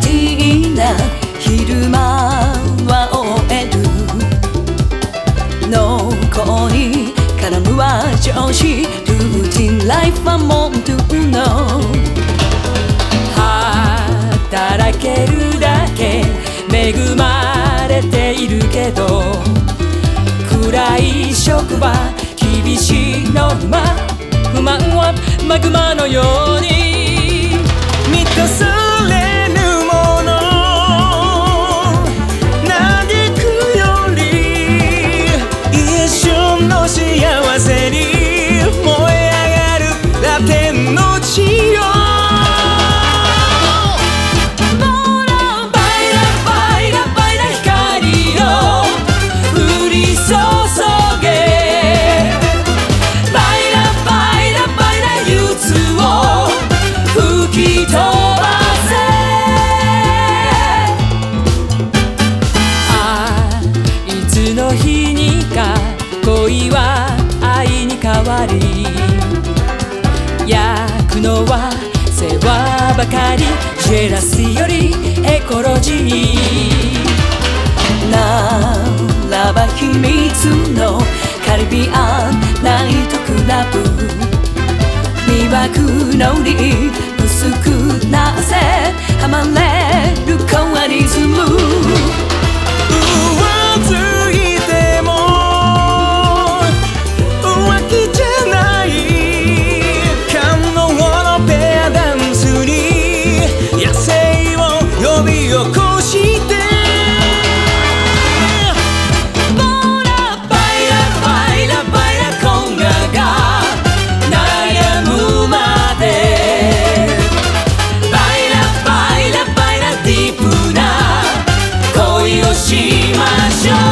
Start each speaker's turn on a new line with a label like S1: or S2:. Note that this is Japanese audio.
S1: ティーな昼間は終える濃厚に絡むは上司ルーティンライフはモンドゥの働けるだけ。恵まれているけど暗い職場厳しいノルマ。不満はマグマのように。のは世話ばかりジェラスよりエコロジー。ならば秘密のカリビアンナイトクラブ。魅惑のり薄くなぜはまれるコアリズム。しましょう。